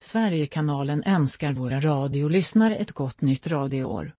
Sverigekanalen önskar våra radiolyssnare ett gott nytt radioår.